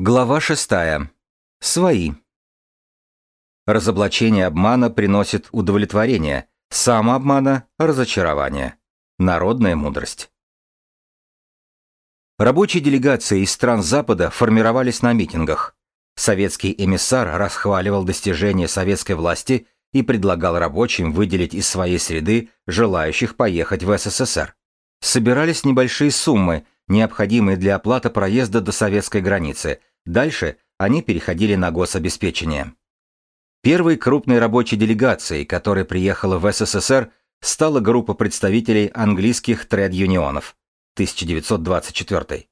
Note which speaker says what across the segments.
Speaker 1: Глава шестая. Свои. Разоблачение обмана приносит удовлетворение, самообмана – разочарование. Народная мудрость. Рабочие делегации из стран Запада формировались на митингах. Советский эмиссар расхваливал достижения советской власти и предлагал рабочим выделить из своей среды желающих поехать в СССР. Собирались небольшие суммы, необходимые для оплаты проезда до советской границы – Дальше они переходили на гособеспечение. Первой крупной рабочей делегацией, которая приехала в СССР, стала группа представителей английских тред-юнионов 1924.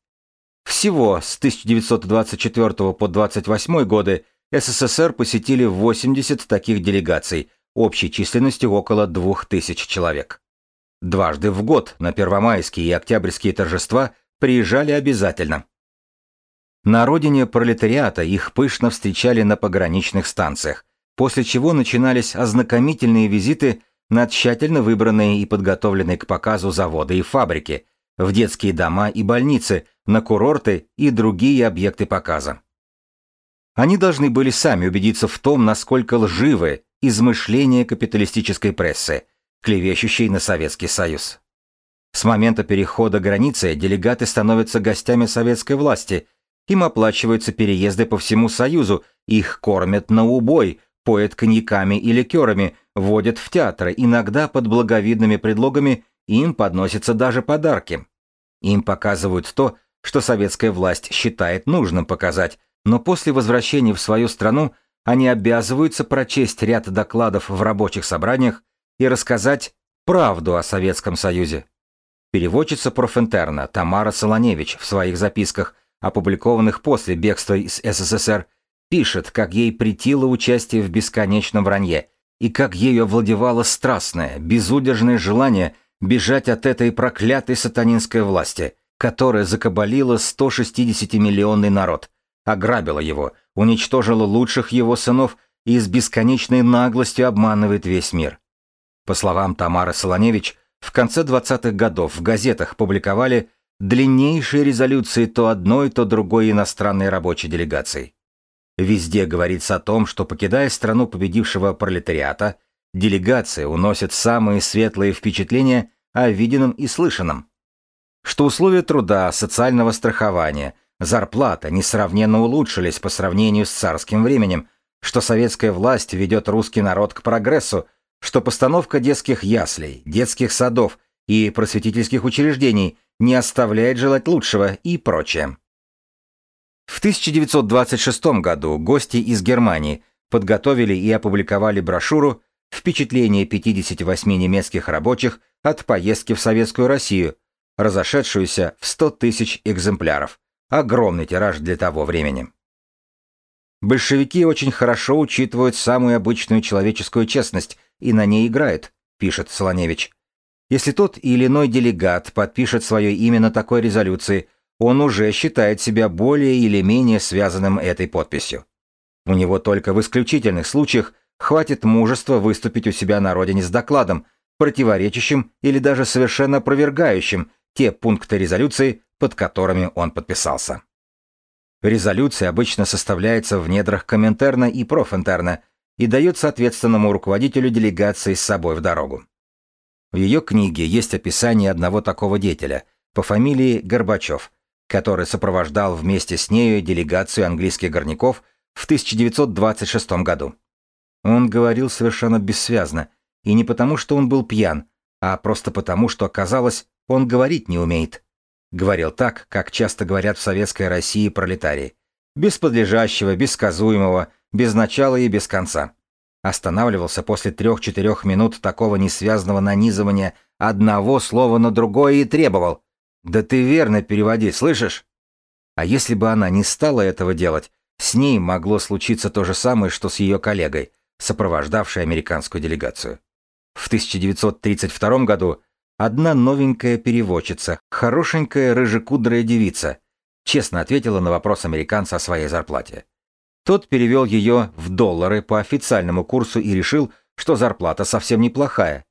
Speaker 1: Всего с 1924 по 28 годы СССР посетили 80 таких делегаций, общей численностью около 2000 человек. Дважды в год на первомайские и октябрьские торжества приезжали обязательно. На родине пролетариата их пышно встречали на пограничных станциях, после чего начинались ознакомительные визиты на тщательно выбранные и подготовленные к показу заводы и фабрики, в детские дома и больницы, на курорты и другие объекты показа. Они должны были сами убедиться в том, насколько лживы измышления капиталистической прессы, клевещущей на Советский Союз. С момента перехода границы делегаты становятся гостями советской власти – им оплачиваются переезды по всему Союзу, их кормят на убой, поят коньяками и ликерами, водят в театры, иногда под благовидными предлогами им подносятся даже подарки. Им показывают то, что советская власть считает нужным показать, но после возвращения в свою страну они обязываются прочесть ряд докладов в рабочих собраниях и рассказать правду о Советском Союзе. Переводчица профинтерна Тамара Солоневич в своих записках – опубликованных после бегства из СССР, пишет, как ей притило участие в бесконечном вранье и как ею овладевало страстное, безудержное желание бежать от этой проклятой сатанинской власти, которая закабалила 160-миллионный народ, ограбила его, уничтожила лучших его сынов и с бесконечной наглостью обманывает весь мир. По словам Тамары Солоневич, в конце 20-х годов в газетах публиковали длиннейшие резолюции то одной, то другой иностранной рабочей делегации. Везде говорится о том, что покидая страну победившего пролетариата, делегация уносит самые светлые впечатления о виденном и слышанном. Что условия труда, социального страхования, зарплата несравненно улучшились по сравнению с царским временем, что советская власть ведет русский народ к прогрессу, что постановка детских яслей, детских садов и просветительских учреждений – не оставляет желать лучшего и прочее. В 1926 году гости из Германии подготовили и опубликовали брошюру «Впечатление 58 немецких рабочих от поездки в Советскую Россию», разошедшуюся в 100 тысяч экземпляров. Огромный тираж для того времени. Большевики очень хорошо учитывают самую обычную человеческую честность и на ней играют, пишет Солоневич. Если тот или иной делегат подпишет свое имя на такой резолюции, он уже считает себя более или менее связанным этой подписью. У него только в исключительных случаях хватит мужества выступить у себя на родине с докладом, противоречащим или даже совершенно опровергающим те пункты резолюции, под которыми он подписался. Резолюция обычно составляется в недрах Коминтерна и Профинтерна и дается ответственному руководителю делегации с собой в дорогу. В ее книге есть описание одного такого деятеля по фамилии Горбачев, который сопровождал вместе с нею делегацию английских горняков в 1926 году. Он говорил совершенно бессвязно, и не потому, что он был пьян, а просто потому, что, оказалось, он говорить не умеет. Говорил так, как часто говорят в советской России пролетарии. Без подлежащего, без сказуемого, без начала и без конца останавливался после трех-четырех минут такого несвязного нанизывания одного слова на другое и требовал «Да ты верно переводи, слышишь?» А если бы она не стала этого делать, с ней могло случиться то же самое, что с ее коллегой, сопровождавшей американскую делегацию. В 1932 году одна новенькая переводчица, хорошенькая рыжекудрая девица, честно ответила на вопрос американца о своей зарплате. Тот перевел ее в доллары по официальному курсу и решил, что зарплата совсем неплохая.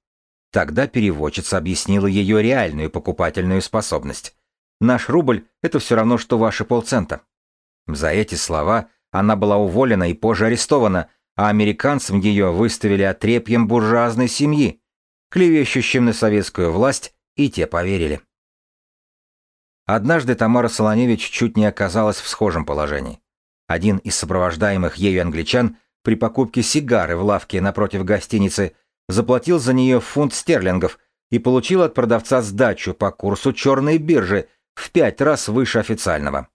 Speaker 1: Тогда переводчица объяснила ее реальную покупательную способность. Наш рубль – это все равно, что ваши полцента. За эти слова она была уволена и позже арестована, а американцам ее выставили отрепьем буржуазной семьи, клевещущим на советскую власть, и те поверили. Однажды Тамара Солоневич чуть не оказалась в схожем положении. Один из сопровождаемых ею англичан при покупке сигары в лавке напротив гостиницы заплатил за нее фунт стерлингов и получил от продавца сдачу по курсу черной биржи в пять раз выше официального.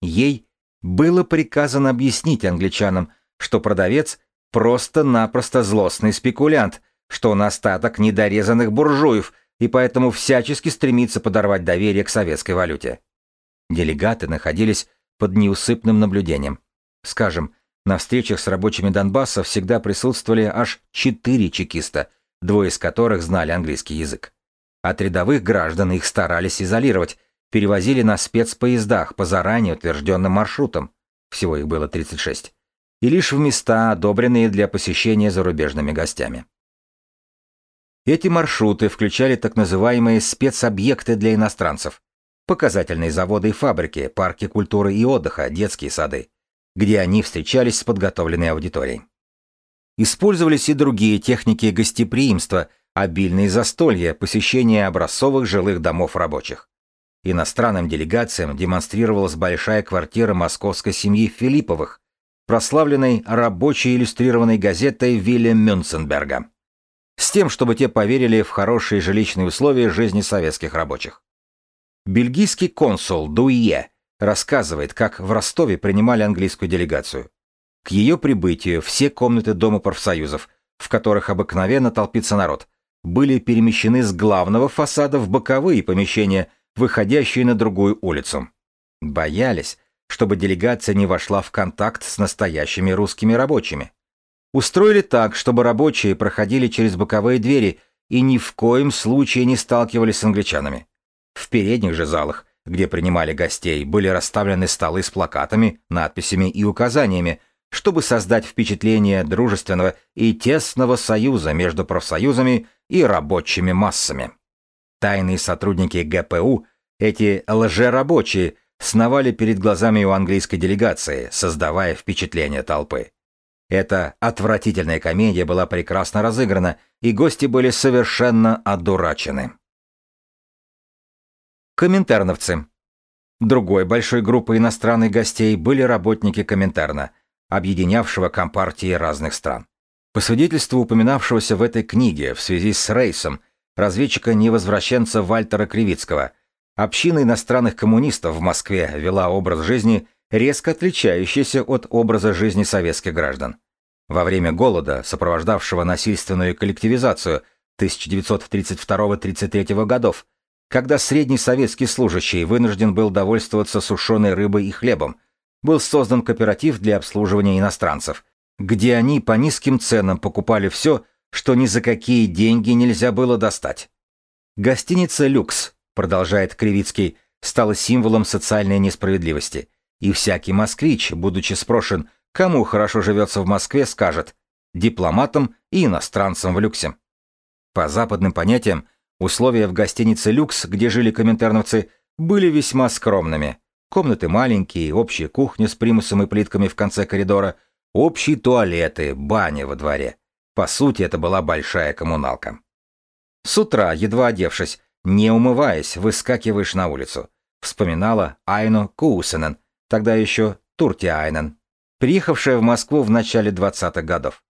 Speaker 1: Ей было приказано объяснить англичанам, что продавец просто-напросто злостный спекулянт, что он остаток недорезанных буржуев и поэтому всячески стремится подорвать доверие к советской валюте. Делегаты находились под неусыпным наблюдением. Скажем, на встречах с рабочими Донбасса всегда присутствовали аж четыре чекиста, двое из которых знали английский язык. От рядовых граждан их старались изолировать, перевозили на спецпоездах по заранее утвержденным маршрутам, всего их было 36, и лишь в места, одобренные для посещения зарубежными гостями. Эти маршруты включали так называемые спецобъекты для иностранцев, показательные заводы и фабрики, парки культуры и отдыха, детские сады, где они встречались с подготовленной аудиторией. Использовались и другие техники гостеприимства, обильные застолья, посещение образцовых жилых домов рабочих. Иностранным делегациям демонстрировалась большая квартира московской семьи Филипповых, прославленной рабочей иллюстрированной газетой Вилля Мюнценберга с тем, чтобы те поверили в хорошие жилищные условия жизни советских рабочих. Бельгийский консул Дуие рассказывает, как в Ростове принимали английскую делегацию. К ее прибытию все комнаты Дома профсоюзов, в которых обыкновенно толпится народ, были перемещены с главного фасада в боковые помещения, выходящие на другую улицу. Боялись, чтобы делегация не вошла в контакт с настоящими русскими рабочими. Устроили так, чтобы рабочие проходили через боковые двери и ни в коем случае не сталкивались с англичанами. В передних же залах, где принимали гостей, были расставлены столы с плакатами, надписями и указаниями, чтобы создать впечатление дружественного и тесного союза между профсоюзами и рабочими массами. Тайные сотрудники ГПУ, эти лжерабочие, сновали перед глазами у английской делегации, создавая впечатление толпы. Эта отвратительная комедия была прекрасно разыграна, и гости были совершенно одурачены. Коминтерновцы. Другой большой группой иностранных гостей были работники Коминтерна, объединявшего компартии разных стран. По свидетельству упоминавшегося в этой книге в связи с рейсом разведчика-невозвращенца Вальтера Кривицкого, община иностранных коммунистов в Москве вела образ жизни, резко отличающийся от образа жизни советских граждан. Во время голода, сопровождавшего насильственную коллективизацию 1932-33 годов, когда средний советский служащий вынужден был довольствоваться сушеной рыбой и хлебом, был создан кооператив для обслуживания иностранцев, где они по низким ценам покупали все, что ни за какие деньги нельзя было достать. Гостиница «Люкс», продолжает Кривицкий, стала символом социальной несправедливости, и всякий москвич, будучи спрошен, кому хорошо живется в Москве, скажет дипломатам и иностранцам в люксе. По западным понятиям, условия в гостинице «Люкс», где жили коминтерновцы, были весьма скромными. Комнаты маленькие, общая кухня с примусом и плитками в конце коридора, общие туалеты, баня во дворе. По сути, это была большая коммуналка. С утра, едва одевшись, не умываясь, выскакиваешь на улицу. Вспоминала Айну Куусенен, тогда еще Турти Айнен, приехавшая в Москву в начале 20-х годов.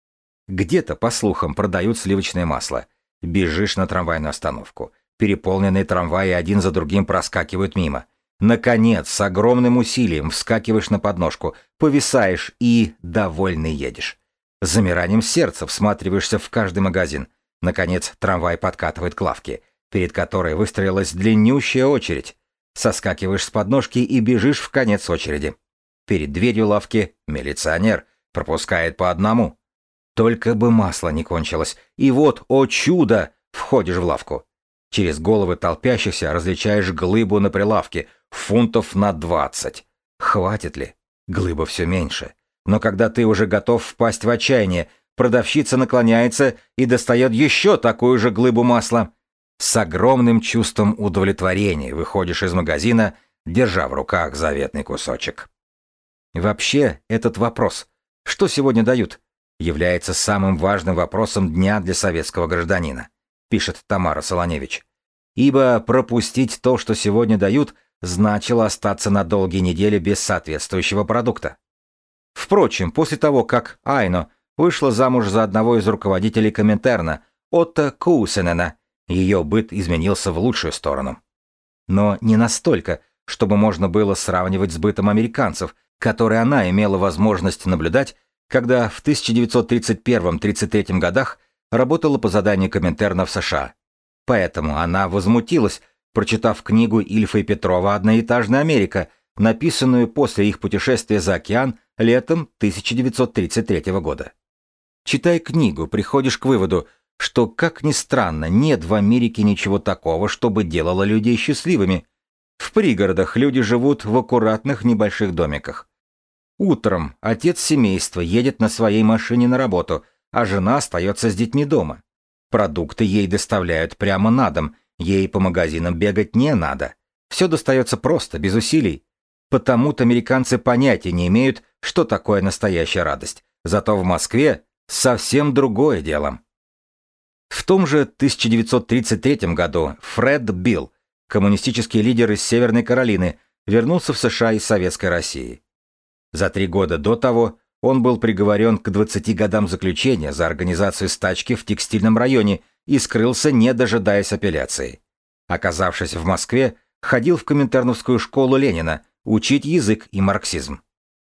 Speaker 1: Где-то, по слухам, продают сливочное масло. Бежишь на трамвайную остановку. Переполненные трамваи один за другим проскакивают мимо. Наконец, с огромным усилием вскакиваешь на подножку, повисаешь и, довольный, едешь. С замиранием сердца всматриваешься в каждый магазин. Наконец, трамвай подкатывает к лавке, перед которой выстроилась длиннющая очередь. Соскакиваешь с подножки и бежишь в конец очереди. Перед дверью лавки милиционер пропускает по одному. Только бы масло не кончилось. И вот, о чудо, входишь в лавку. Через головы толпящихся различаешь глыбу на прилавке, фунтов на двадцать. Хватит ли? Глыба все меньше. Но когда ты уже готов впасть в отчаяние, продавщица наклоняется и достает еще такую же глыбу масла. С огромным чувством удовлетворения выходишь из магазина, держа в руках заветный кусочек. Вообще, этот вопрос, что сегодня дают, является самым важным вопросом дня для советского гражданина, пишет Тамара Солоневич. Ибо пропустить то, что сегодня дают, значило остаться на долгие недели без соответствующего продукта. Впрочем, после того, как Айно вышла замуж за одного из руководителей Коминтерна, Отто Кусенена, ее быт изменился в лучшую сторону. Но не настолько, чтобы можно было сравнивать с бытом американцев, который она имела возможность наблюдать, когда в 1931-33 годах работала по заданию Коминтерна в США. Поэтому она возмутилась, прочитав книгу Ильфа и Петрова «Одноэтажная Америка», написанную после их путешествия за океан летом 1933 года. Читая книгу, приходишь к выводу, что, как ни странно, нет в Америке ничего такого, чтобы делало людей счастливыми. В пригородах люди живут в аккуратных небольших домиках. Утром отец семейства едет на своей машине на работу, а жена остается с детьми дома. Продукты ей доставляют прямо на дом, ей по магазинам бегать не надо. Все достается просто, без усилий. Потому-то американцы понятия не имеют, что такое настоящая радость. Зато в Москве совсем другое дело. В том же 1933 году Фред Билл, коммунистический лидер из Северной Каролины, вернулся в США из Советской России. За три года до того он был приговорен к 20 годам заключения за организацию стачки в текстильном районе и скрылся, не дожидаясь апелляции. Оказавшись в Москве, ходил в Коминтерновскую школу Ленина учить язык и марксизм.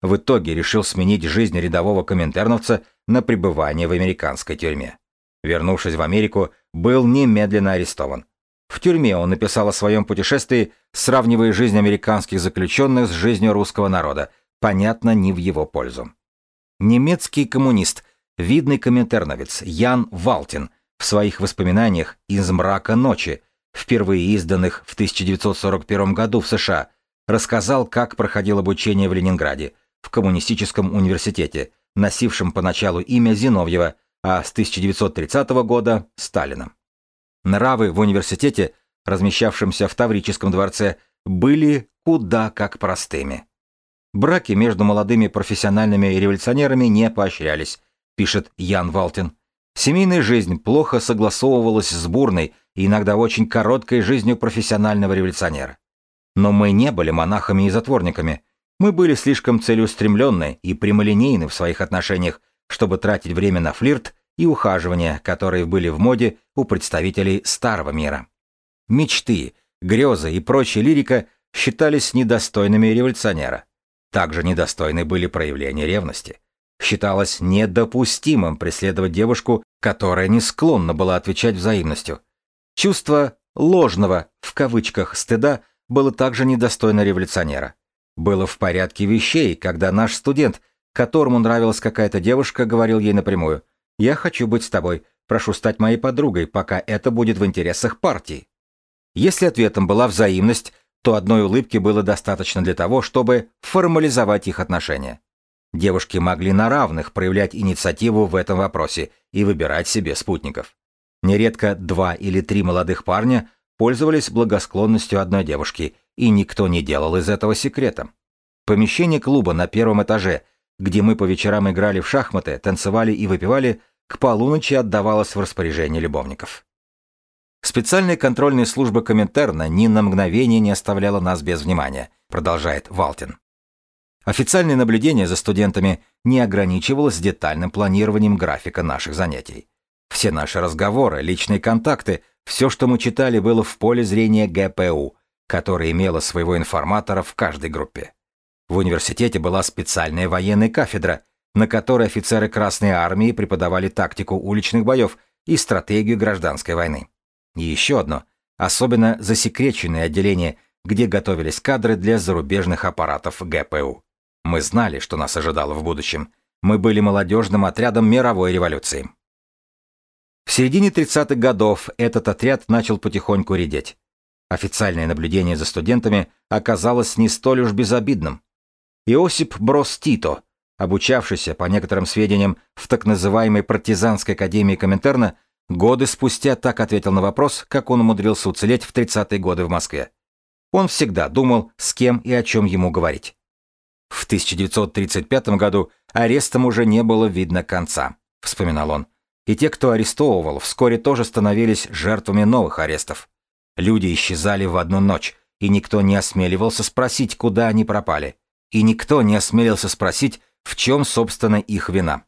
Speaker 1: В итоге решил сменить жизнь рядового коминтерновца на пребывание в американской тюрьме. Вернувшись в Америку, был немедленно арестован. В тюрьме он написал о своем путешествии, сравнивая жизнь американских заключенных с жизнью русского народа, понятно, не в его пользу. Немецкий коммунист, видный коминтерновец Ян Валтин в своих воспоминаниях «Из мрака ночи», впервые изданных в 1941 году в США, рассказал, как проходил обучение в Ленинграде, в коммунистическом университете, носившем поначалу имя Зиновьева, а с 1930 года – Сталина. Нравы в университете, размещавшемся в Таврическом дворце, были куда как простыми. Браки между молодыми профессиональными революционерами не поощрялись, пишет Ян Валтин. Семейная жизнь плохо согласовывалась с бурной и иногда очень короткой жизнью профессионального революционера. Но мы не были монахами и затворниками. Мы были слишком целеустремленны и прямолинейны в своих отношениях, чтобы тратить время на флирт и ухаживания, которые были в моде у представителей старого мира. Мечты, грезы и прочая лирика считались недостойными революционера. Также недостойны были проявления ревности. Считалось недопустимым преследовать девушку, которая не склонна была отвечать взаимностью. Чувство «ложного» в кавычках стыда было также недостойно революционера. Было в порядке вещей, когда наш студент, которому нравилась какая-то девушка, говорил ей напрямую «Я хочу быть с тобой, прошу стать моей подругой, пока это будет в интересах партии». Если ответом была взаимность, то одной улыбки было достаточно для того, чтобы формализовать их отношения. Девушки могли на равных проявлять инициативу в этом вопросе и выбирать себе спутников. Нередко два или три молодых парня пользовались благосклонностью одной девушки, и никто не делал из этого секрета. Помещение клуба на первом этаже, где мы по вечерам играли в шахматы, танцевали и выпивали, к полуночи отдавалось в распоряжение любовников. Специальная контрольная служба Коминтерна ни на мгновение не оставляла нас без внимания, продолжает Валтин. Официальное наблюдение за студентами не ограничивалось детальным планированием графика наших занятий. Все наши разговоры, личные контакты, все, что мы читали, было в поле зрения ГПУ, которая имела своего информатора в каждой группе. В университете была специальная военная кафедра, на которой офицеры Красной Армии преподавали тактику уличных боев и стратегию гражданской войны. И еще одно, особенно засекреченное отделение, где готовились кадры для зарубежных аппаратов ГПУ. Мы знали, что нас ожидало в будущем. Мы были молодежным отрядом мировой революции. В середине 30-х годов этот отряд начал потихоньку редеть. Официальное наблюдение за студентами оказалось не столь уж безобидным. Иосип Брос Тито, обучавшийся, по некоторым сведениям, в так называемой партизанской академии Коминтерна, Годы спустя так ответил на вопрос, как он умудрился уцелеть в 30-е годы в Москве. Он всегда думал, с кем и о чем ему говорить. В 1935 году арестам уже не было видно конца, вспоминал он. И те, кто арестовывал, вскоре тоже становились жертвами новых арестов. Люди исчезали в одну ночь, и никто не осмеливался спросить, куда они пропали. И никто не осмелился спросить, в чем, собственно, их вина.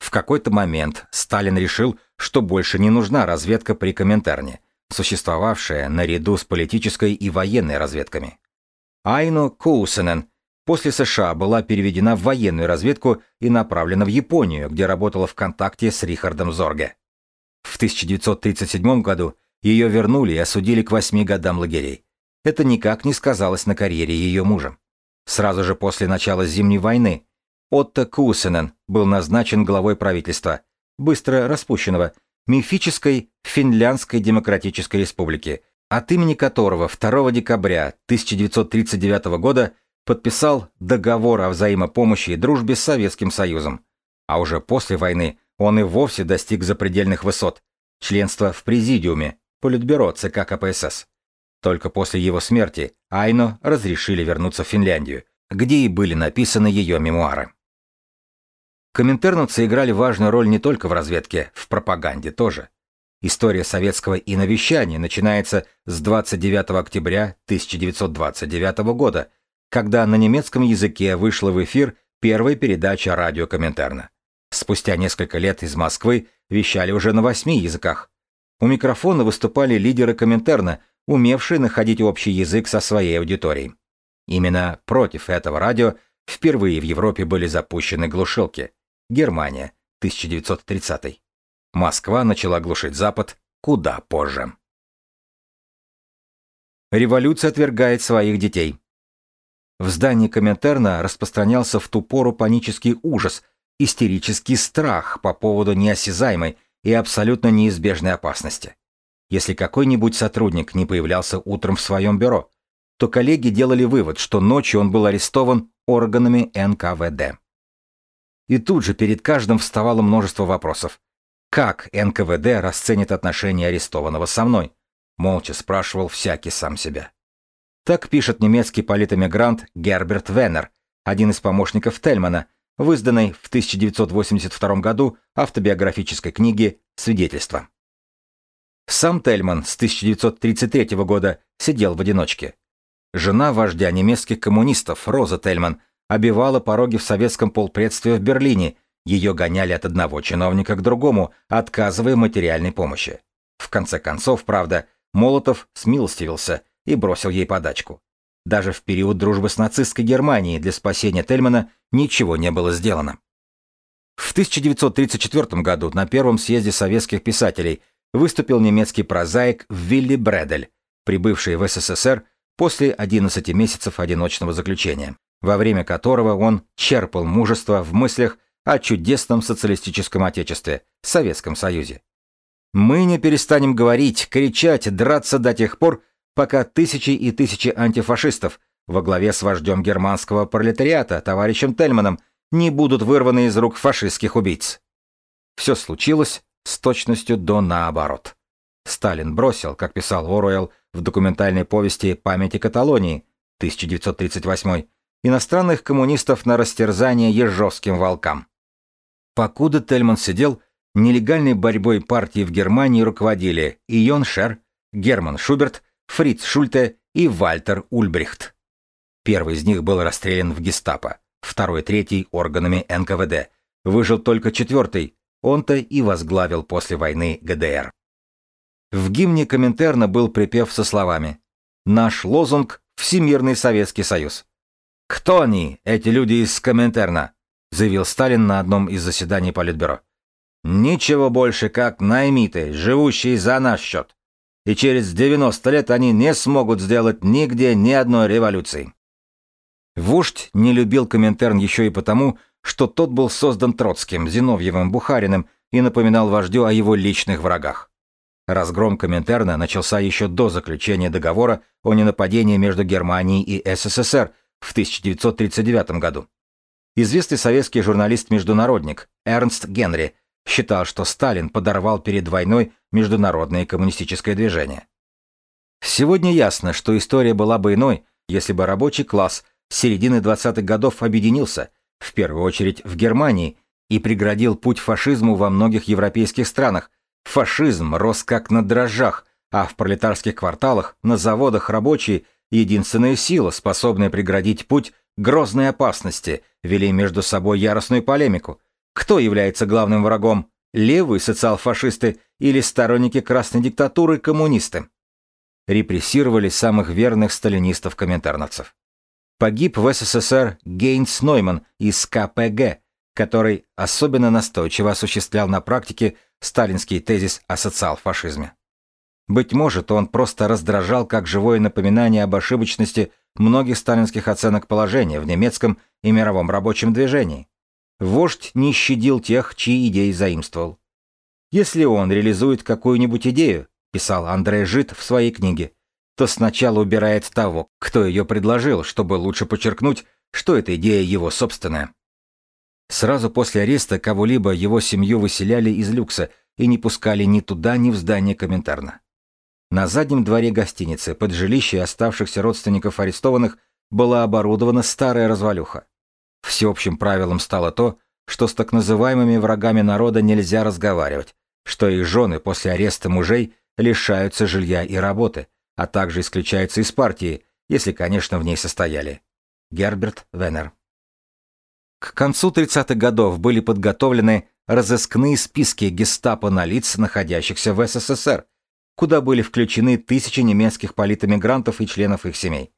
Speaker 1: В какой-то момент Сталин решил, что больше не нужна разведка при Коминтерне, существовавшая наряду с политической и военной разведками. Айно Коусенен после США была переведена в военную разведку и направлена в Японию, где работала в контакте с Рихардом Зорге. В 1937 году ее вернули и осудили к восьми годам лагерей. Это никак не сказалось на карьере ее мужа. Сразу же после начала Зимней войны Отто Кусенен был назначен главой правительства, быстро распущенного, мифической Финляндской Демократической Республики, от имени которого 2 декабря 1939 года подписал договор о взаимопомощи и дружбе с Советским Союзом. А уже после войны он и вовсе достиг запредельных высот – членства в Президиуме, Политбюро ЦК КПСС. Только после его смерти Айно разрешили вернуться в Финляндию, где и были написаны ее мемуары. Коминтерновцы играли важную роль не только в разведке, в пропаганде тоже. История советского иновещания начинается с 29 октября 1929 года, когда на немецком языке вышла в эфир первая передача радио Коминтерна. Спустя несколько лет из Москвы вещали уже на восьми языках. У микрофона выступали лидеры Коминтерна, умевшие находить общий язык со своей аудиторией. Именно против этого радио впервые в Европе были запущены глушилки – Германия, 1930. Москва начала глушить Запад куда позже. Революция отвергает своих детей. В здании Коминтерна распространялся в ту пору панический ужас, истерический страх по поводу неосязаемой и абсолютно неизбежной опасности. Если какой-нибудь сотрудник не появлялся утром в своем бюро, то коллеги делали вывод, что ночью он был арестован органами НКВД. И тут же перед каждым вставало множество вопросов. Как НКВД расценит отношения арестованного со мной? Молча спрашивал всякий сам себя. Так пишет немецкий политэмигрант Герберт Веннер, один из помощников Тельмана, в изданной в 1982 году автобиографической книге «Свидетельство». Сам Тельман с 1933 года сидел в одиночке. Жена вождя немецких коммунистов Роза Тельман обивала пороги в советском полпредстве в Берлине, ее гоняли от одного чиновника к другому, отказывая материальной помощи. В конце концов, правда, Молотов смилостивился и бросил ей подачку. Даже в период дружбы с нацистской Германией для спасения Тельмана ничего не было сделано. В 1934 году на Первом съезде советских писателей выступил немецкий прозаик Вилли Бредель, прибывший в СССР после 11 месяцев одиночного заключения во время которого он черпал мужество в мыслях о чудесном социалистическом отечестве, Советском Союзе. Мы не перестанем говорить, кричать, драться до тех пор, пока тысячи и тысячи антифашистов во главе с вождем германского пролетариата, товарищем Тельманом, не будут вырваны из рук фашистских убийц. Все случилось с точностью до наоборот. Сталин бросил, как писал Оруэлл в документальной повести «Памяти Каталонии» 1938 иностранных коммунистов на растерзание ежовским волкам. Покуда Тельман сидел, нелегальной борьбой партии в Германии руководили Ион Шер, Герман Шуберт, Фриц Шульте и Вальтер Ульбрихт. Первый из них был расстрелян в гестапо, второй и третий органами НКВД. Выжил только четвертый, он-то и возглавил после войны ГДР. В гимне Коминтерна был припев со словами «Наш лозунг – Всемирный Советский Союз». «Кто они, эти люди из Коминтерна?» — заявил Сталин на одном из заседаний Политбюро. «Ничего больше, как наймиты, живущие за наш счет. И через 90 лет они не смогут сделать нигде ни одной революции». Вождь не любил Коминтерн еще и потому, что тот был создан Троцким, Зиновьевым, Бухариным и напоминал вождю о его личных врагах. Разгром Коминтерна начался еще до заключения договора о ненападении между Германией и СССР в 1939 году. Известный советский журналист-международник Эрнст Генри считал, что Сталин подорвал перед войной международное коммунистическое движение. Сегодня ясно, что история была бы иной, если бы рабочий класс с середины 20-х годов объединился, в первую очередь в Германии, и преградил путь фашизму во многих европейских странах. Фашизм рос как на дрожжах, а в пролетарских кварталах, на заводах рабочие, единственная сила, способная преградить путь грозной опасности, вели между собой яростную полемику. Кто является главным врагом? Левые социал-фашисты или сторонники красной диктатуры коммунисты? Репрессировали самых верных сталинистов-коминтерновцев. Погиб в СССР Гейнс Нойман из КПГ, который особенно настойчиво осуществлял на практике сталинский тезис о социал-фашизме. Быть может, он просто раздражал как живое напоминание об ошибочности многих сталинских оценок положения в немецком и мировом рабочем движении. Вождь не щадил тех, чьи идеи заимствовал. Если он реализует какую-нибудь идею, писал Андрей Жит в своей книге, то сначала убирает того, кто ее предложил, чтобы лучше подчеркнуть, что эта идея его собственная. Сразу после ареста кого-либо его семью выселяли из люкса и не пускали ни туда, ни в здание Коминтерна. На заднем дворе гостиницы, под жилище оставшихся родственников арестованных, была оборудована старая развалюха. Всеобщим правилом стало то, что с так называемыми врагами народа нельзя разговаривать, что их жены после ареста мужей лишаются жилья и работы, а также исключаются из партии, если, конечно, в ней состояли. Герберт Веннер к концу 30-х годов были подготовлены разыскные списки гестапо на лиц, находящихся в СССР, куда были включены тысячи немецких политэмигрантов и членов их семей.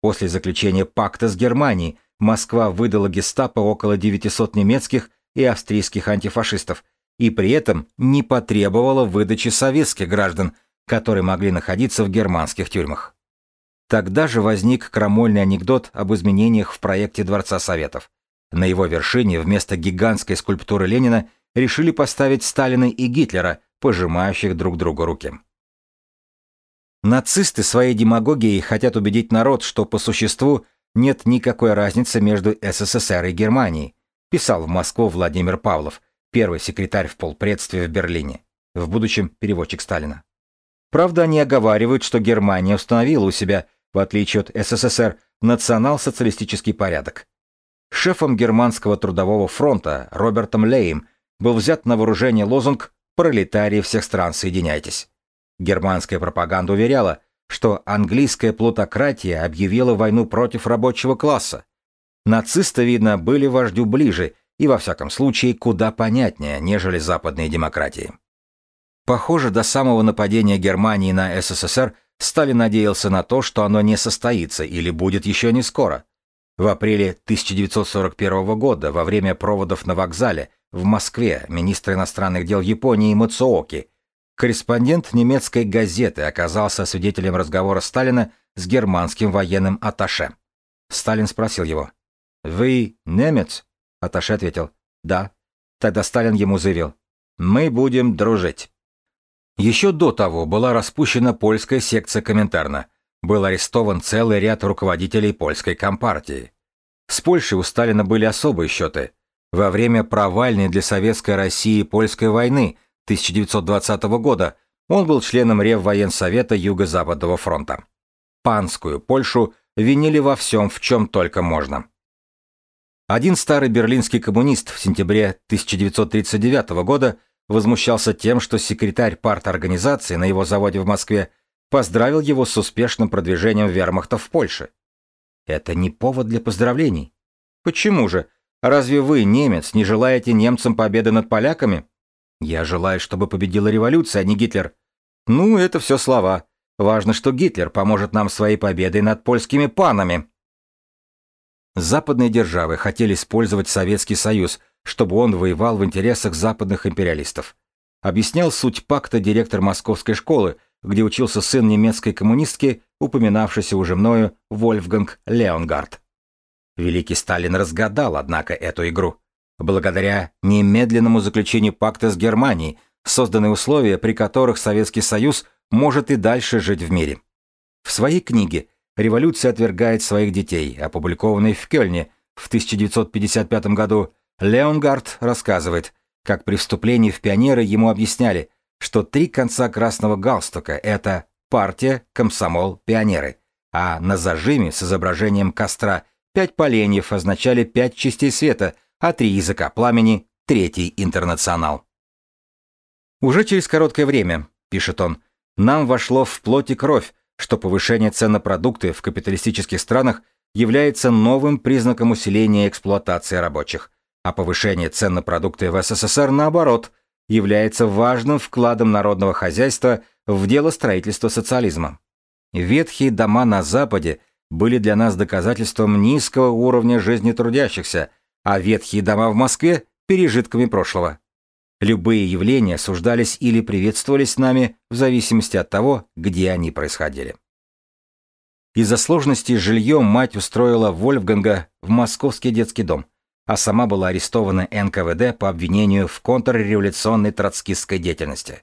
Speaker 1: После заключения пакта с Германией Москва выдала гестапо около 900 немецких и австрийских антифашистов, и при этом не потребовала выдачи советских граждан, которые могли находиться в германских тюрьмах. Тогда же возник крамольный анекдот об изменениях в проекте Дворца Советов. На его вершине вместо гигантской скульптуры Ленина решили поставить Сталина и Гитлера, пожимающих друг другу руки. Нацисты своей демагогией хотят убедить народ, что по существу нет никакой разницы между СССР и Германией, писал в Москву Владимир Павлов, первый секретарь в полпредстве в Берлине, в будущем переводчик Сталина. Правда, они оговаривают, что Германия установила у себя, в отличие от СССР, национал-социалистический порядок. Шефом германского трудового фронта Робертом Лейем был взят на вооружение лозунг «Пролетарии всех стран, соединяйтесь». Германская пропаганда уверяла, что английская плутократия объявила войну против рабочего класса. Нацисты, видно, были вождю ближе и, во всяком случае, куда понятнее, нежели западные демократии. Похоже, до самого нападения Германии на СССР Сталин надеялся на то, что оно не состоится или будет еще не скоро. В апреле 1941 года, во время проводов на вокзале, в Москве, министр иностранных дел Японии Мацуоки, корреспондент немецкой газеты оказался свидетелем разговора Сталина с германским военным атташе. Сталин спросил его. «Вы немец?» Атташе ответил. «Да». Тогда Сталин ему заявил. «Мы будем дружить». Еще до того была распущена польская секция Коминтерна – был арестован целый ряд руководителей польской компартии. С Польшей у Сталина были особые счеты. Во время провальной для Советской России польской войны 1920 года он был членом Реввоенсовета Юго-Западного фронта. Панскую Польшу винили во всем, в чем только можно. Один старый берлинский коммунист в сентябре 1939 года возмущался тем, что секретарь парторганизации на его заводе в Москве поздравил его с успешным продвижением вермахта в Польше. Это не повод для поздравлений. Почему же? Разве вы, немец, не желаете немцам победы над поляками? Я желаю, чтобы победила революция, а не Гитлер. Ну, это все слова. Важно, что Гитлер поможет нам своей победой над польскими панами. Западные державы хотели использовать Советский Союз, чтобы он воевал в интересах западных империалистов. Объяснял суть пакта директор Московской школы, где учился сын немецкой коммунистки, упоминавшийся уже мною Вольфганг Леонгард. Великий Сталин разгадал, однако, эту игру. Благодаря немедленному заключению пакта с Германией созданы условия, при которых Советский Союз может и дальше жить в мире. В своей книге «Революция отвергает своих детей», опубликованной в Кёльне в 1955 году, Леонгард рассказывает, как при вступлении в пионеры ему объясняли, что три конца красного галстука — это партия, комсомол, пионеры, а на зажиме с изображением костра пять поленьев означали пять частей света, а три языка пламени — третий интернационал. Уже через короткое время, пишет он, нам вошло в плоть и кровь, что повышение цен на продукты в капиталистических странах является новым признаком усиления эксплуатации рабочих, а повышение цен на продукты в СССР, наоборот, является важным вкладом народного хозяйства в дело строительства социализма. Ветхие дома на Западе были для нас доказательством низкого уровня жизни трудящихся, а ветхие дома в Москве – пережитками прошлого. Любые явления суждались или приветствовались нами в зависимости от того, где они происходили. Из-за сложностей с жильем мать устроила Вольфганга в московский детский дом, а сама была арестована НКВД по обвинению в контрреволюционной троцкистской деятельности.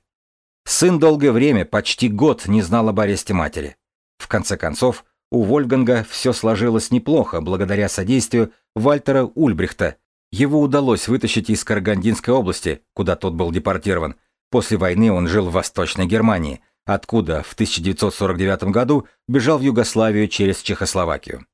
Speaker 1: Сын долгое время, почти год, не знал об аресте матери. В конце концов, у Вольфганга все сложилось неплохо благодаря содействию Вальтера Ульбрихта, его удалось вытащить из Карагандинской области, куда тот был депортирован. После войны он жил в Восточной Германии, откуда в 1949 году бежал в Югославию через Чехословакию.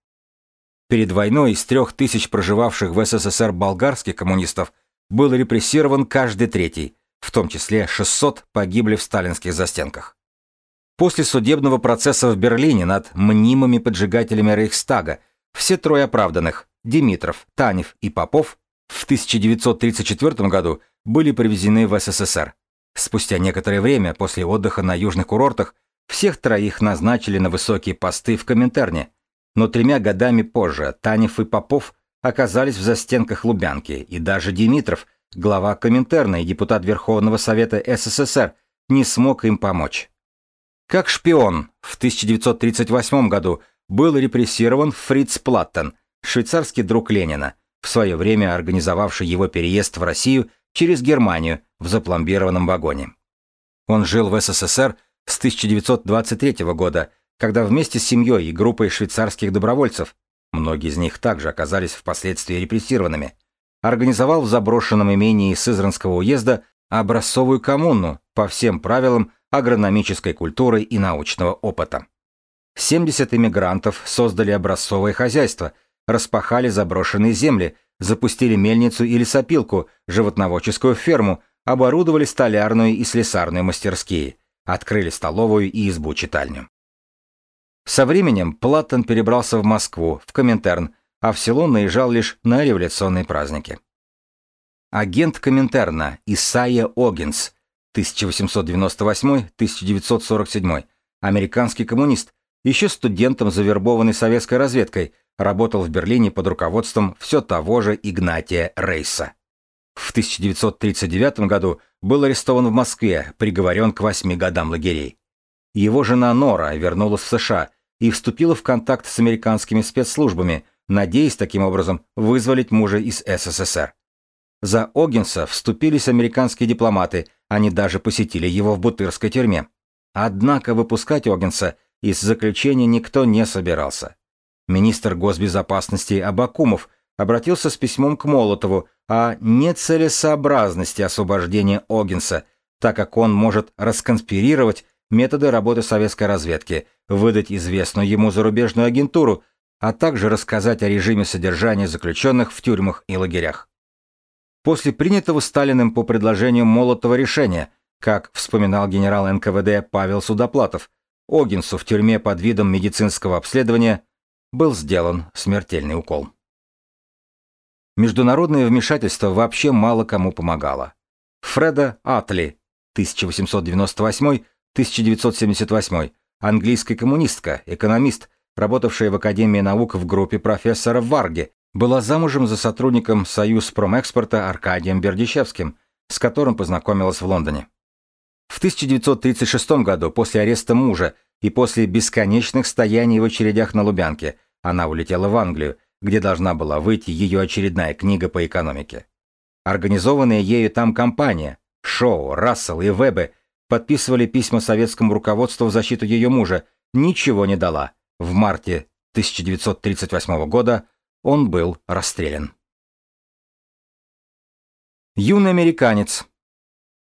Speaker 1: Перед войной из трех тысяч проживавших в СССР болгарских коммунистов был репрессирован каждый третий, в том числе 600 погибли в сталинских застенках. После судебного процесса в Берлине над мнимыми поджигателями Рейхстага все трое оправданных – Димитров, Танев и Попов в 1934 году были привезены в СССР. Спустя некоторое время после отдыха на южных курортах всех троих назначили на высокие посты в Коминтерне, но тремя годами позже Танев и Попов оказались в застенках Лубянки, и даже Димитров, глава Коминтерна и депутат Верховного Совета СССР, не смог им помочь. Как шпион в 1938 году был репрессирован Фриц Платтен, швейцарский друг Ленина, в свое время организовавший его переезд в Россию через Германию в запломбированном вагоне. Он жил в СССР с 1923 года, когда вместе с семьей и группой швейцарских добровольцев, многие из них также оказались впоследствии репрессированными, организовал в заброшенном имении Сызранского уезда образцовую коммуну по всем правилам агрономической культуры и научного опыта. 70 иммигрантов создали образцовое хозяйство – распахали заброшенные земли, запустили мельницу или сопилку, животноводческую ферму, оборудовали столярную и слесарную мастерские, открыли столовую и избу-читальню. Со временем Платтон перебрался в Москву, в Коминтерн, а в село наезжал лишь на революционные праздники. Агент Коминтерна Исайя Огинс, 1898-1947, американский коммунист, еще студентом, завербованный советской разведкой, работал в Берлине под руководством все того же Игнатия Рейса. В 1939 году был арестован в Москве, приговорен к восьми годам лагерей. Его жена Нора вернулась в США и вступила в контакт с американскими спецслужбами, надеясь таким образом вызволить мужа из СССР. За Огинса вступились американские дипломаты, они даже посетили его в Бутырской тюрьме. Однако выпускать Огинса из заключения никто не собирался. Министр госбезопасности Абакумов обратился с письмом к Молотову о нецелесообразности освобождения Огинса, так как он может расконспирировать методы работы советской разведки, выдать известную ему зарубежную агентуру, а также рассказать о режиме содержания заключенных в тюрьмах и лагерях. После принятого Сталиным по предложению Молотова решения, как вспоминал генерал НКВД Павел Судоплатов, Огинсу в тюрьме под видом медицинского обследования был сделан смертельный укол. Международное вмешательство вообще мало кому помогало. Фреда Атли, 1898-1978, английская коммунистка, экономист, работавшая в Академии наук в группе профессора Варги, была замужем за сотрудником Союз промэкспорта Аркадием Бердичевским, с которым познакомилась в Лондоне. В 1936 году, после ареста мужа и после бесконечных стояний в очередях на Лубянке, она улетела в Англию, где должна была выйти ее очередная книга по экономике. Организованная ею там компания, Шоу, Рассел и Вебе подписывали письма советскому руководству в защиту ее мужа, ничего не дала. В марте 1938 года он был расстрелян. Юный американец.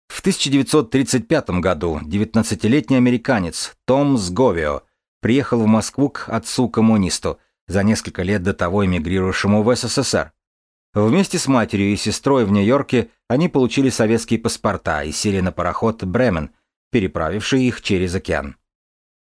Speaker 1: В 1935 году 19-летний американец Том Сговио приехал в Москву к отцу-коммунисту, за несколько лет до того эмигрировавшему в СССР. Вместе с матерью и сестрой в Нью-Йорке они получили советские паспорта и сели на пароход «Бремен», переправивший их через океан.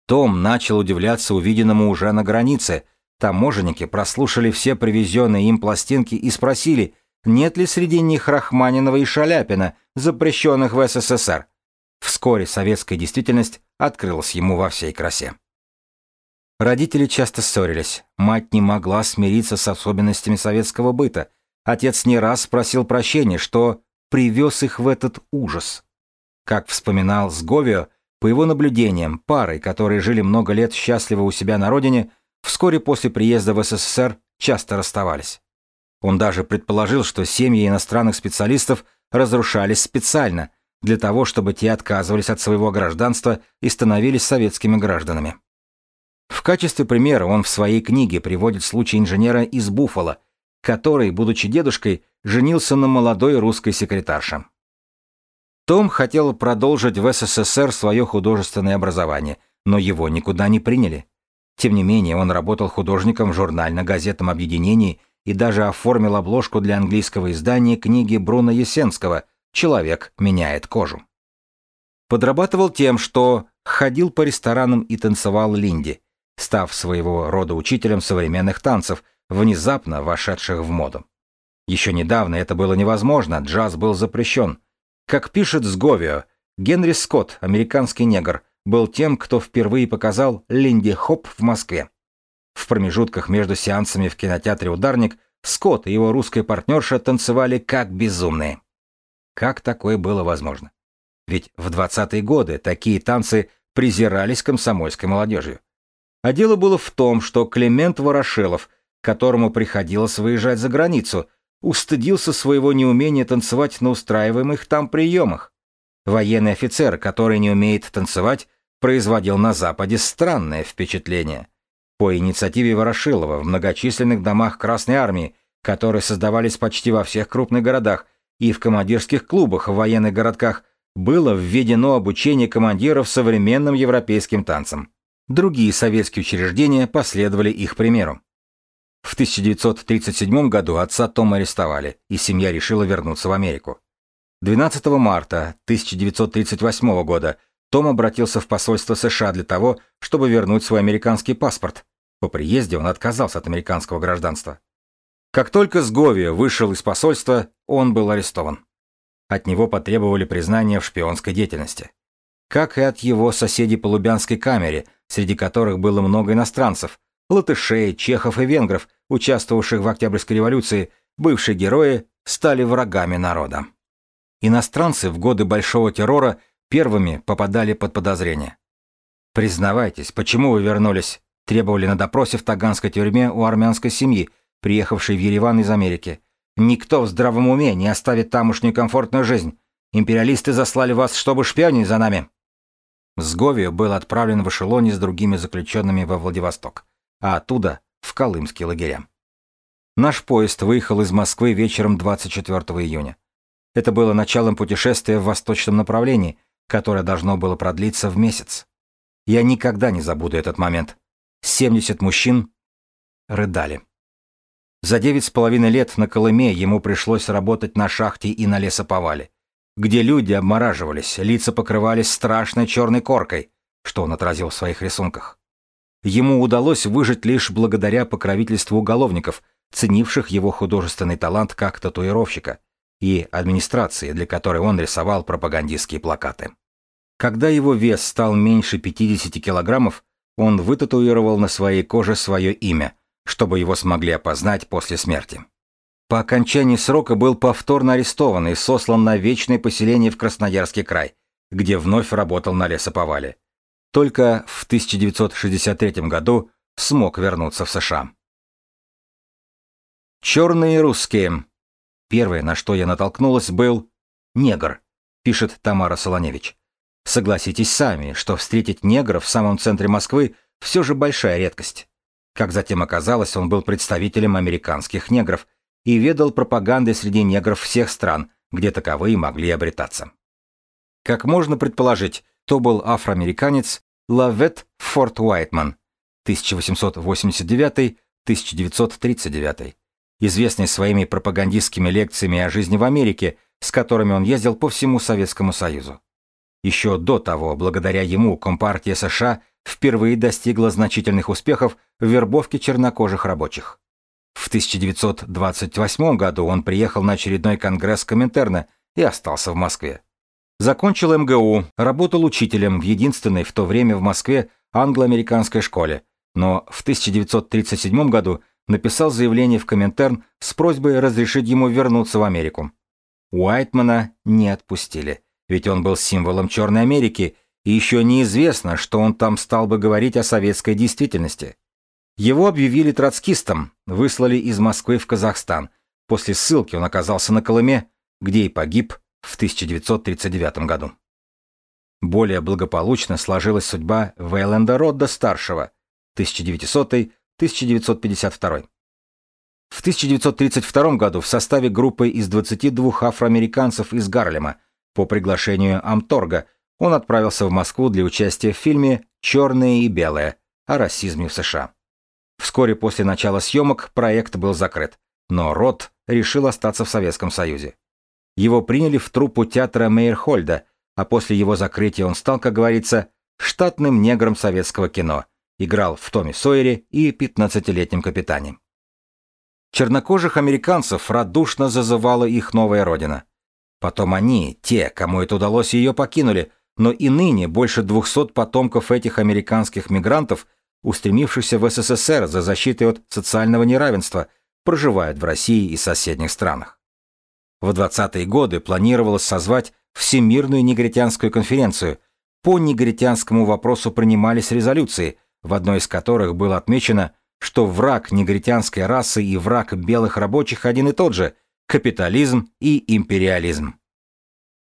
Speaker 1: Том начал удивляться увиденному уже на границе. Таможенники прослушали все привезенные им пластинки и спросили, нет ли среди них Рахманинова и Шаляпина, запрещенных в СССР. Вскоре советская действительность открылась ему во всей красе. Родители часто ссорились. Мать не могла смириться с особенностями советского быта, Отец не раз спросил прощения, что привез их в этот ужас. Как вспоминал Сговио, по его наблюдениям, пары, которые жили много лет счастливо у себя на родине, вскоре после приезда в СССР часто расставались. Он даже предположил, что семьи иностранных специалистов разрушались специально, для того, чтобы те отказывались от своего гражданства и становились советскими гражданами. В качестве примера он в своей книге приводит случай инженера из Буффало, который, будучи дедушкой, женился на молодой русской секретарше. Том хотел продолжить в СССР свое художественное образование, но его никуда не приняли. Тем не менее, он работал художником в журнально-газетном объединении и даже оформил обложку для английского издания книги Бруно Есенского «Человек меняет кожу». Подрабатывал тем, что ходил по ресторанам и танцевал линди, став своего рода учителем современных танцев – внезапно вошедших в моду. Еще недавно это было невозможно, джаз был запрещен. Как пишет Сговио, Генри Скотт, американский негр, был тем, кто впервые показал Линди Хоп в Москве. В промежутках между сеансами в кинотеатре «Ударник» Скотт и его русская партнерша танцевали как безумные. Как такое было возможно? Ведь в 20-е годы такие танцы презирались комсомольской молодежью. А дело было в том, что Климент Ворошилов – которому приходилось выезжать за границу, устыдился своего неумения танцевать на устраиваемых там приемах. Военный офицер, который не умеет танцевать, производил на Западе странное впечатление. По инициативе Ворошилова в многочисленных домах Красной Армии, которые создавались почти во всех крупных городах, и в командирских клубах в военных городках, было введено обучение командиров современным европейским танцам. Другие советские учреждения последовали их примеру. В 1937 году отца Тома арестовали, и семья решила вернуться в Америку. 12 марта 1938 года том обратился в посольство США для того, чтобы вернуть свой американский паспорт. По приезде он отказался от американского гражданства. Как только Сговия вышел из посольства, он был арестован. От него потребовали признания в шпионской деятельности. Как и от его соседей по Лубянской камере, среди которых было много иностранцев, латышей, чехов и венгров, участвовавших в Октябрьской революции, бывшие герои, стали врагами народа. Иностранцы в годы Большого террора первыми попадали под подозрение. «Признавайтесь, почему вы вернулись?» требовали на допросе в Таганской тюрьме у армянской семьи, приехавшей в Ереван из Америки. «Никто в здравом уме не оставит тамошнюю комфортную жизнь. Империалисты заслали вас, чтобы шпионить за нами». Сговию был отправлен в эшелоне с другими заключенными во Владивосток а оттуда в Колымские лагеря. Наш поезд выехал из Москвы вечером 24 июня. Это было началом путешествия в восточном направлении, которое должно было продлиться в месяц. Я никогда не забуду этот момент. 70 мужчин рыдали. За девять с половиной лет на Колыме ему пришлось работать на шахте и на лесоповале, где люди обмораживались, лица покрывались страшной черной коркой, что он отразил в своих рисунках. Ему удалось выжить лишь благодаря покровительству уголовников, ценивших его художественный талант как татуировщика, и администрации, для которой он рисовал пропагандистские плакаты. Когда его вес стал меньше 50 килограммов, он вытатуировал на своей коже свое имя, чтобы его смогли опознать после смерти. По окончании срока был повторно арестован и сослан на вечное поселение в Красноярский край, где вновь работал на лесоповале только в 1963 году смог вернуться в США. Черные русские. Первое, на что я натолкнулась, был негр, пишет Тамара Солоневич. Согласитесь сами, что встретить негра в самом центре Москвы все же большая редкость. Как затем оказалось, он был представителем американских негров и ведал пропагандой среди негров всех стран, где таковые могли обретаться. Как можно предположить, то был афроамериканец Лавет Форт Уайтман, 1889 1939, известный своими пропагандистскими лекциями о жизни в Америке, с которыми он ездил по всему Советскому Союзу. Еще до того, благодаря ему, Компартия США впервые достигла значительных успехов в вербовке чернокожих рабочих. В 1928 году он приехал на очередной конгресс Коминтерна и остался в Москве. Закончил МГУ, работал учителем в единственной в то время в Москве англо-американской школе, но в 1937 году написал заявление в Коминтерн с просьбой разрешить ему вернуться в Америку. Уайтмана не отпустили, ведь он был символом Черной Америки, и еще неизвестно, что он там стал бы говорить о советской действительности. Его объявили троцкистом, выслали из Москвы в Казахстан. После ссылки он оказался на Колыме, где и погиб в 1939 году. Более благополучно сложилась судьба Вейленда Родда-старшего 1900-1952. В 1932 году в составе группы из 22 афроамериканцев из Гарлема по приглашению Амторга он отправился в Москву для участия в фильме «Черное и белое» о расизме в США. Вскоре после начала съемок проект был закрыт, но Рот решил остаться в Советском Союзе. Его приняли в труппу театра Мейерхольда, а после его закрытия он стал, как говорится, штатным негром советского кино, играл в Томе Сойере и 15-летнем капитане. Чернокожих американцев радушно зазывала их новая родина. Потом они, те, кому это удалось, ее покинули, но и ныне больше 200 потомков этих американских мигрантов, устремившихся в СССР за защитой от социального неравенства, проживают в России и соседних странах. В 20-е годы планировалось созвать Всемирную негритянскую конференцию. По негритянскому вопросу принимались резолюции, в одной из которых было отмечено, что враг негритянской расы и враг белых рабочих один и тот же – капитализм и империализм.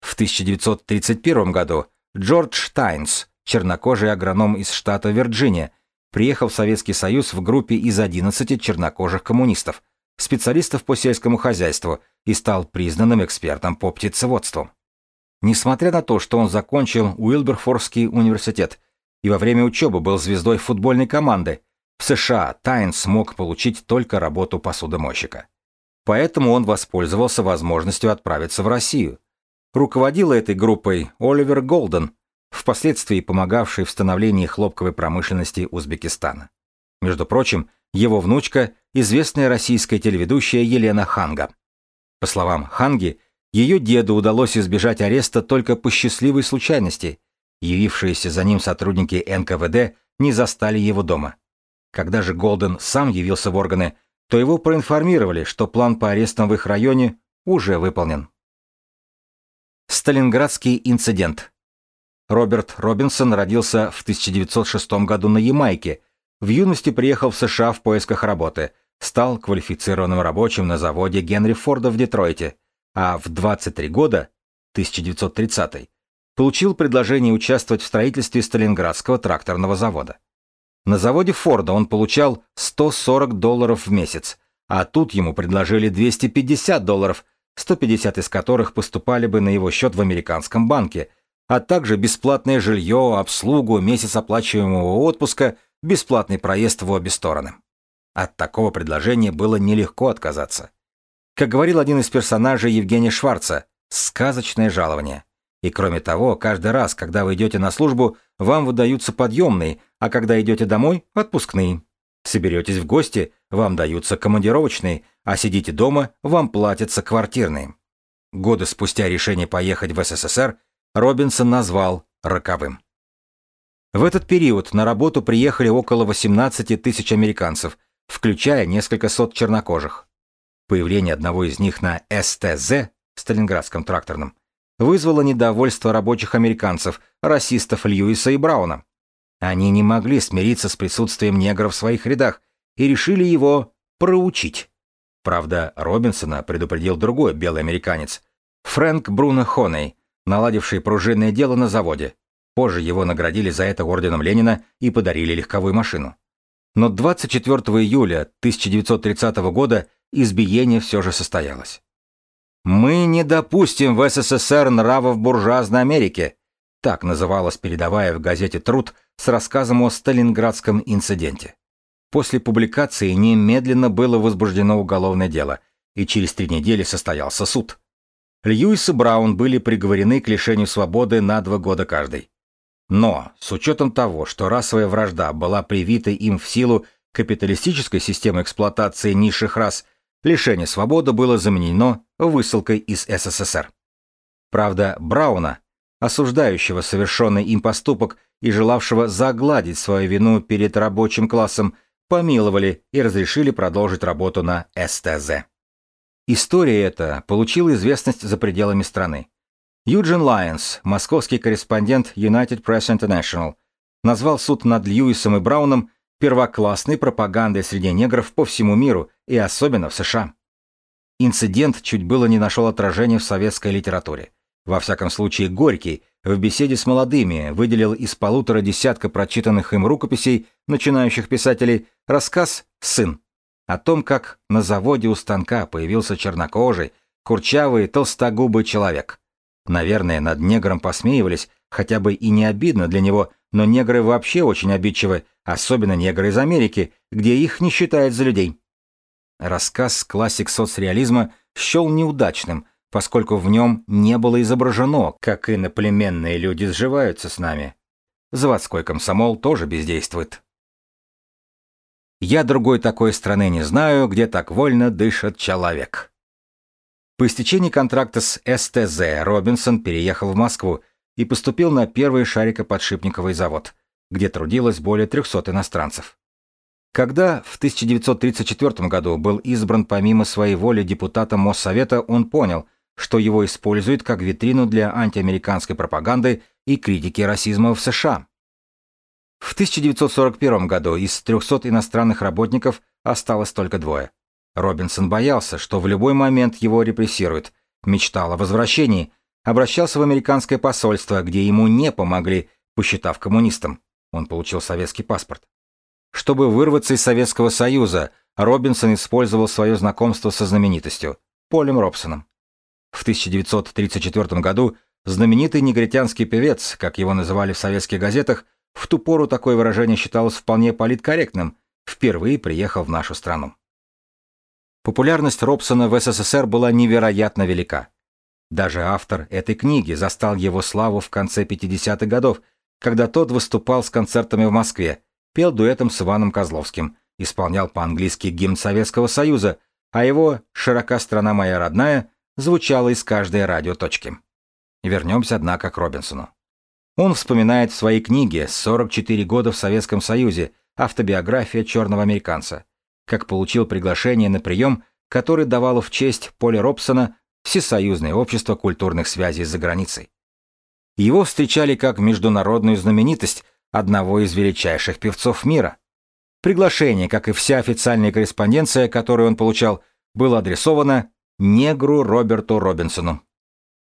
Speaker 1: В 1931 году Джордж Тайнс, чернокожий агроном из штата Вирджиния, приехал в Советский Союз в группе из 11 чернокожих коммунистов – специалистов по сельскому хозяйству и стал признанным экспертом по птицеводству. Несмотря на то, что он закончил Уилберфорский университет и во время учебы был звездой футбольной команды, в США Тайн смог получить только работу посудомойщика. Поэтому он воспользовался возможностью отправиться в Россию. Руководила этой группой Оливер Голден, впоследствии помогавший в становлении хлопковой промышленности Узбекистана. Между прочим, его внучка – известная российская телеведущая Елена Ханга. По словам Ханги, ее деду удалось избежать ареста только по счастливой случайности. Явившиеся за ним сотрудники НКВД не застали его дома. Когда же Голден сам явился в органы, то его проинформировали, что план по арестам в их районе уже выполнен. Сталинградский инцидент. Роберт Робинсон родился в 1906 году на Ямайке – в юности приехал в США в поисках работы, стал квалифицированным рабочим на заводе Генри Форда в Детройте, а в 23 года, 1930 получил предложение участвовать в строительстве Сталинградского тракторного завода. На заводе Форда он получал 140 долларов в месяц, а тут ему предложили 250 долларов, 150 из которых поступали бы на его счет в американском банке, а также бесплатное жилье, обслугу, месяц оплачиваемого отпуска бесплатный проезд в обе стороны. От такого предложения было нелегко отказаться. Как говорил один из персонажей Евгения Шварца, сказочное жалование. И кроме того, каждый раз, когда вы идете на службу, вам выдаются подъемные, а когда идете домой – отпускные. Соберетесь в гости, вам даются командировочные, а сидите дома, вам платятся квартирные. Годы спустя решение поехать в СССР Робинсон назвал роковым. В этот период на работу приехали около 18 тысяч американцев, включая несколько сот чернокожих. Появление одного из них на СТЗ, Сталинградском тракторном, вызвало недовольство рабочих американцев, расистов Льюиса и Брауна. Они не могли смириться с присутствием негров в своих рядах и решили его проучить. Правда, Робинсона предупредил другой белый американец, Фрэнк Бруно Хоней, наладивший пружинное дело на заводе. Позже его наградили за это орденом Ленина и подарили легковую машину. Но 24 июля 1930 года избиение все же состоялось. «Мы не допустим в СССР нравов буржуазной Америки», так называлась передовая в газете «Труд» с рассказом о Сталинградском инциденте. После публикации немедленно было возбуждено уголовное дело, и через три недели состоялся суд. Льюис и Браун были приговорены к лишению свободы на два года каждый. Но, с учетом того, что расовая вражда была привита им в силу капиталистической системы эксплуатации низших рас, лишение свободы было заменено высылкой из СССР. Правда, Брауна, осуждающего совершенный им поступок и желавшего загладить свою вину перед рабочим классом, помиловали и разрешили продолжить работу на СТЗ. История эта получила известность за пределами страны. Юджин Лайонс, московский корреспондент United Press International, назвал суд над Льюисом и Брауном первоклассной пропагандой среди негров по всему миру и особенно в США. Инцидент чуть было не нашел отражения в советской литературе. Во всяком случае, Горький в беседе с молодыми выделил из полутора десятка прочитанных им рукописей начинающих писателей рассказ «Сын» о том, как на заводе у станка появился чернокожий, курчавый, толстогубый человек. Наверное, над негром посмеивались, хотя бы и не обидно для него, но негры вообще очень обидчивы, особенно негры из Америки, где их не считают за людей. Рассказ классик соцреализма счел неудачным, поскольку в нем не было изображено, как иноплеменные люди сживаются с нами. Заводской комсомол тоже бездействует. Я другой такой страны не знаю, где так вольно дышит человек. По истечении контракта с СТЗ Робинсон переехал в Москву и поступил на первый шарикоподшипниковый завод, где трудилось более 300 иностранцев. Когда в 1934 году был избран помимо своей воли депутатом Моссовета, он понял, что его используют как витрину для антиамериканской пропаганды и критики расизма в США. В 1941 году из 300 иностранных работников осталось только двое. Робинсон боялся, что в любой момент его репрессируют, мечтал о возвращении, обращался в американское посольство, где ему не помогли, посчитав коммунистом. Он получил советский паспорт. Чтобы вырваться из Советского Союза, Робинсон использовал свое знакомство со знаменитостью Полем Робсоном. В 1934 году знаменитый негритянский певец, как его называли в советских газетах, в ту пору такое выражение считалось вполне политкорректным, впервые приехал в нашу страну. Популярность Робсона в СССР была невероятно велика. Даже автор этой книги застал его славу в конце 50-х годов, когда тот выступал с концертами в Москве, пел дуэтом с Иваном Козловским, исполнял по-английски гимн Советского Союза, а его «Широка страна моя родная» звучала из каждой радиоточки. Вернемся, однако, к Робинсону. Он вспоминает в своей книге «44 года в Советском Союзе. Автобиография черного американца», как получил приглашение на прием, который давало в честь Поля Робсона Всесоюзное общество культурных связей за границей. Его встречали как международную знаменитость одного из величайших певцов мира. Приглашение, как и вся официальная корреспонденция, которую он получал, было адресовано негру Роберту Робинсону.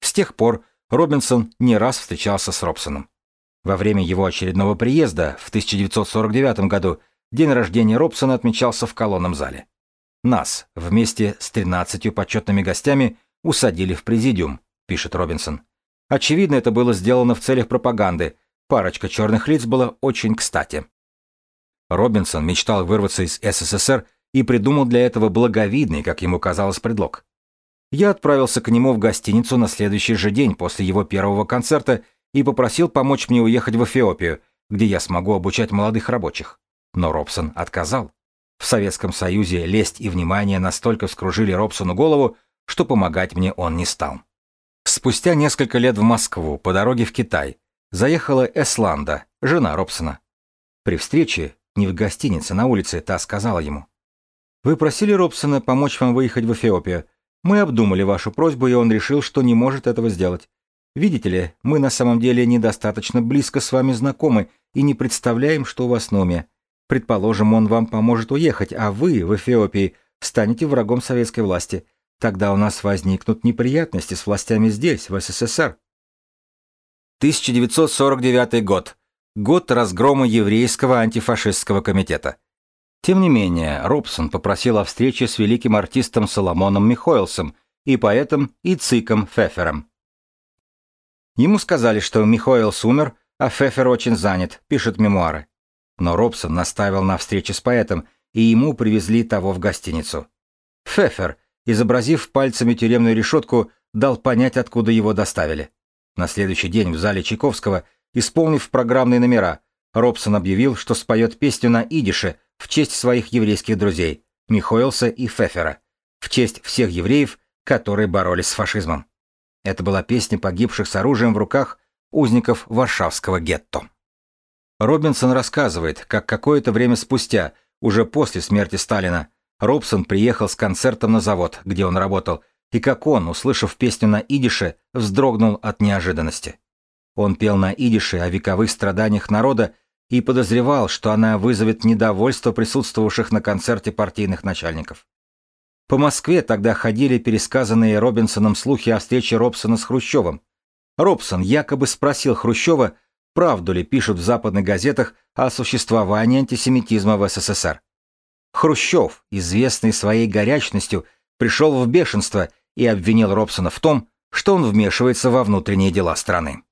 Speaker 1: С тех пор Робинсон не раз встречался с Робсоном. Во время его очередного приезда в 1949 году день рождения Робсона отмечался в колонном зале. Нас, вместе с 13 почетными гостями, усадили в президиум, пишет Робинсон. Очевидно, это было сделано в целях пропаганды. Парочка черных лиц была очень кстати. Робинсон мечтал вырваться из СССР и придумал для этого благовидный, как ему казалось, предлог. Я отправился к нему в гостиницу на следующий же день после его первого концерта и попросил помочь мне уехать в Эфиопию, где я смогу обучать молодых рабочих. Но Робсон отказал. В Советском Союзе лесть и внимание настолько вскружили Робсону голову, что помогать мне он не стал. Спустя несколько лет в Москву по дороге в Китай заехала Эсланда, жена Робсона. При встрече, не в гостинице, на улице, та сказала ему. «Вы просили Робсона помочь вам выехать в Эфиопию. Мы обдумали вашу просьбу, и он решил, что не может этого сделать. Видите ли, мы на самом деле недостаточно близко с вами знакомы и не представляем, что у вас на уме. Предположим, он вам поможет уехать, а вы в Эфиопии станете врагом советской власти. Тогда у нас возникнут неприятности с властями здесь, в СССР. 1949 год. Год разгрома еврейского антифашистского комитета. Тем не менее, Робсон попросил о встрече с великим артистом Соломоном Михоэлсом и поэтом Ициком Фефером. Ему сказали, что Михоэлс умер, а Фефер очень занят, пишет мемуары. Но Робсон наставил на встрече с поэтом, и ему привезли того в гостиницу. Фефер, изобразив пальцами тюремную решетку, дал понять, откуда его доставили. На следующий день в зале Чайковского, исполнив программные номера, Робсон объявил, что споет песню на идише в честь своих еврейских друзей, Михоэлса и Фефера, в честь всех евреев, которые боролись с фашизмом. Это была песня погибших с оружием в руках узников Варшавского гетто. Робинсон рассказывает, как какое-то время спустя, уже после смерти Сталина, Робсон приехал с концертом на завод, где он работал, и как он, услышав песню на идише, вздрогнул от неожиданности. Он пел на идише о вековых страданиях народа и подозревал, что она вызовет недовольство присутствовавших на концерте партийных начальников. По Москве тогда ходили пересказанные Робинсоном слухи о встрече Робсона с Хрущевым. Робсон якобы спросил Хрущева, правду ли пишут в западных газетах о существовании антисемитизма в СССР. Хрущев, известный своей горячностью, пришел в бешенство и обвинил Робсона в том, что он вмешивается во внутренние дела страны.